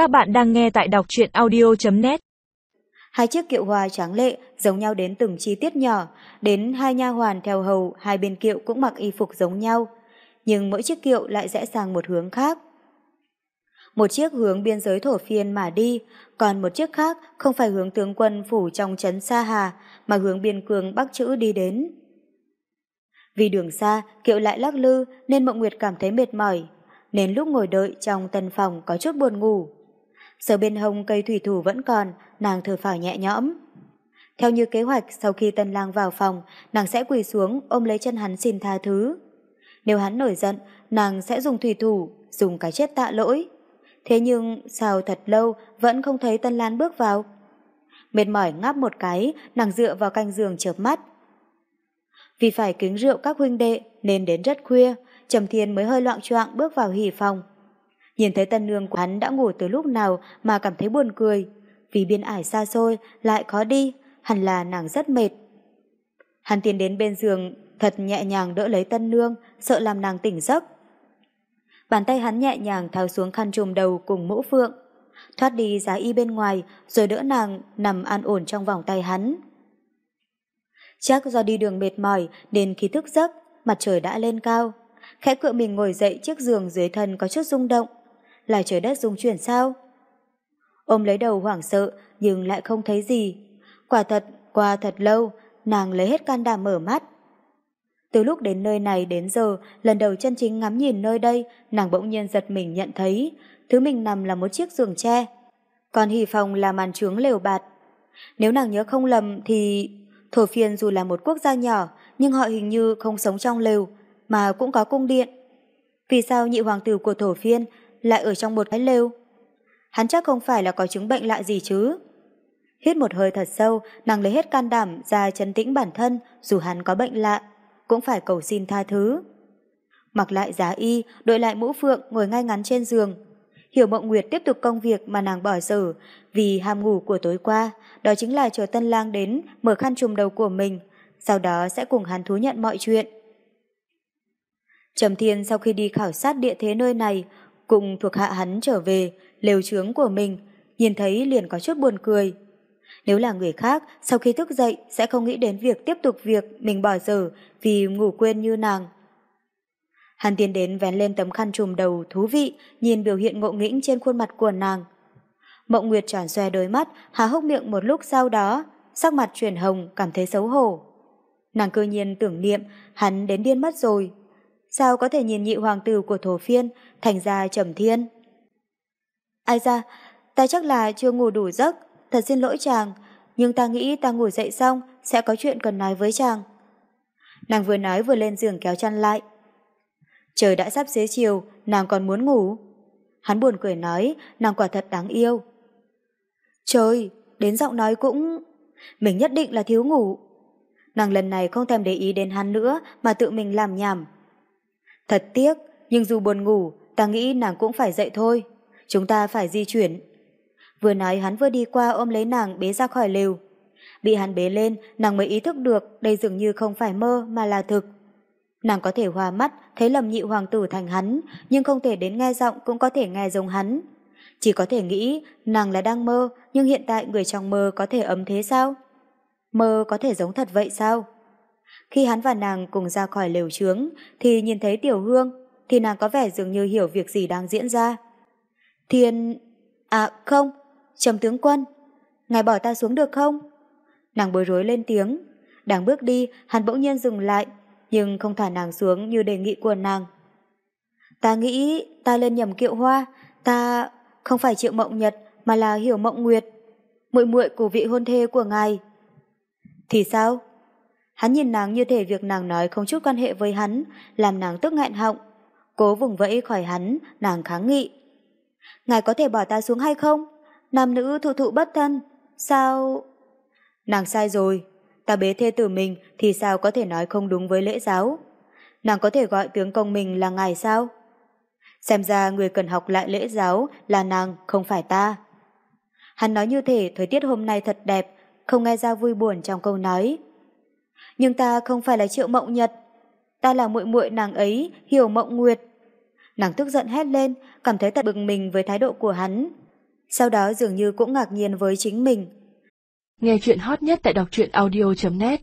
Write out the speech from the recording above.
Các bạn đang nghe tại đọc truyện audio.net Hai chiếc kiệu hoa tráng lệ giống nhau đến từng chi tiết nhỏ, đến hai nha hoàn theo hầu hai bên kiệu cũng mặc y phục giống nhau, nhưng mỗi chiếc kiệu lại rẽ sang một hướng khác. Một chiếc hướng biên giới thổ phiên mà đi, còn một chiếc khác không phải hướng tướng quân phủ trong trấn Sa Hà, mà hướng biên cương Bắc Chữ đi đến. Vì đường xa, kiệu lại lắc lư nên Mộng Nguyệt cảm thấy mệt mỏi, nên lúc ngồi đợi trong tân phòng có chút buồn ngủ. Giờ bên hông cây thủy thủ vẫn còn, nàng thở phào nhẹ nhõm. Theo như kế hoạch, sau khi tân lang vào phòng, nàng sẽ quỳ xuống ôm lấy chân hắn xin tha thứ. Nếu hắn nổi giận, nàng sẽ dùng thủy thủ, dùng cái chết tạ lỗi. Thế nhưng sao thật lâu vẫn không thấy tân lan bước vào. Mệt mỏi ngáp một cái, nàng dựa vào canh giường chợp mắt. Vì phải kính rượu các huynh đệ nên đến rất khuya, Trầm Thiên mới hơi loạn choạng bước vào hỉ phòng. Nhìn thấy tân nương của hắn đã ngủ từ lúc nào mà cảm thấy buồn cười. Vì biên ải xa xôi, lại khó đi, hẳn là nàng rất mệt. Hắn tiến đến bên giường, thật nhẹ nhàng đỡ lấy tân nương, sợ làm nàng tỉnh giấc. Bàn tay hắn nhẹ nhàng tháo xuống khăn trùm đầu cùng mũ phượng, thoát đi giá y bên ngoài, rồi đỡ nàng nằm an ổn trong vòng tay hắn. Chắc do đi đường mệt mỏi nên khi thức giấc, mặt trời đã lên cao. Khẽ cựa mình ngồi dậy chiếc giường dưới thân có chút rung động. Là trời đất rung chuyển sao? Ôm lấy đầu hoảng sợ nhưng lại không thấy gì. Quả thật, qua thật lâu, nàng lấy hết can đảm mở mắt. Từ lúc đến nơi này đến giờ, lần đầu chân chính ngắm nhìn nơi đây, nàng bỗng nhiên giật mình nhận thấy, thứ mình nằm là một chiếc giường tre. Còn hỉ phòng là màn trướng lều bạt. Nếu nàng nhớ không lầm thì Thổ phiên dù là một quốc gia nhỏ, nhưng họ hình như không sống trong lều, mà cũng có cung điện. Vì sao nhị hoàng tử của thổ phiên lại ở trong một cái lều? Hắn chắc không phải là có chứng bệnh lạ gì chứ? Hít một hơi thật sâu, nàng lấy hết can đảm ra chấn tĩnh bản thân, dù hắn có bệnh lạ, cũng phải cầu xin tha thứ. Mặc lại giá y, đội lại mũ phượng, ngồi ngay ngắn trên giường. Hiểu Mộng Nguyệt tiếp tục công việc mà nàng bỏ dở vì ham ngủ của tối qua, đó chính là chờ tân lang đến mở khăn trùm đầu của mình, sau đó sẽ cùng hắn thú nhận mọi chuyện. Trầm Thiên sau khi đi khảo sát địa thế nơi này, cùng thuộc hạ hắn trở về, lều trướng của mình, nhìn thấy liền có chút buồn cười. Nếu là người khác, sau khi thức dậy sẽ không nghĩ đến việc tiếp tục việc mình bỏ dở vì ngủ quên như nàng. Hắn tiến đến vén lên tấm khăn trùm đầu thú vị, nhìn biểu hiện ngộ nghĩnh trên khuôn mặt của nàng. Mộng Nguyệt tròn xoe đôi mắt, há hốc miệng một lúc sau đó, sắc mặt chuyển hồng, cảm thấy xấu hổ. Nàng cơ nhiên tưởng niệm, hắn đến điên mất rồi. Sao có thể nhìn nhị hoàng tử của thổ phiên, thành ra trầm thiên? Ai ra, ta chắc là chưa ngủ đủ giấc, thật xin lỗi chàng, nhưng ta nghĩ ta ngủ dậy xong sẽ có chuyện cần nói với chàng. Nàng vừa nói vừa lên giường kéo chăn lại. Trời đã sắp xế chiều, nàng còn muốn ngủ. Hắn buồn cười nói, nàng quả thật đáng yêu. Trời, đến giọng nói cũng... Mình nhất định là thiếu ngủ. Nàng lần này không thèm để ý đến hắn nữa mà tự mình làm nhảm. Thật tiếc, nhưng dù buồn ngủ, ta nghĩ nàng cũng phải dậy thôi. Chúng ta phải di chuyển. Vừa nói hắn vừa đi qua ôm lấy nàng bế ra khỏi lều. Bị hắn bế lên, nàng mới ý thức được đây dường như không phải mơ mà là thực. Nàng có thể hòa mắt, thấy lầm nhị hoàng tử thành hắn, nhưng không thể đến nghe giọng cũng có thể nghe giống hắn. Chỉ có thể nghĩ nàng là đang mơ, nhưng hiện tại người trong mơ có thể ấm thế sao? Mơ có thể giống thật vậy sao? Khi hắn và nàng cùng ra khỏi lều trướng, thì nhìn thấy tiểu hương, thì nàng có vẻ dường như hiểu việc gì đang diễn ra. Thiên... À không, trầm tướng quân, ngài bỏ ta xuống được không? Nàng bối rối lên tiếng. Đang bước đi, hắn bỗng nhiên dừng lại, nhưng không thả nàng xuống như đề nghị của nàng. Ta nghĩ ta lên nhầm kiệu hoa, ta không phải triệu mộng nhật mà là hiểu mộng nguyệt, muội muội của vị hôn thê của ngài. Thì sao? Hắn nhìn nàng như thể việc nàng nói không chút quan hệ với hắn, làm nàng tức nghẹn họng. Cố vùng vẫy khỏi hắn, nàng kháng nghị. Ngài có thể bỏ ta xuống hay không? Nam nữ thụ thụ bất thân, sao... Nàng sai rồi, ta bế thê tử mình thì sao có thể nói không đúng với lễ giáo. Nàng có thể gọi tướng công mình là ngài sao? Xem ra người cần học lại lễ giáo là nàng, không phải ta. Hắn nói như thể thời tiết hôm nay thật đẹp, không nghe ra vui buồn trong câu nói. Nhưng ta không phải là triệu mộng nhật, ta là muội muội nàng ấy, hiểu mộng nguyệt. Nàng tức giận hét lên, cảm thấy thật bực mình với thái độ của hắn. sau đó dường như cũng ngạc nhiên với chính mình. Nghe chuyện hot nhất tại đọc truyện audio.net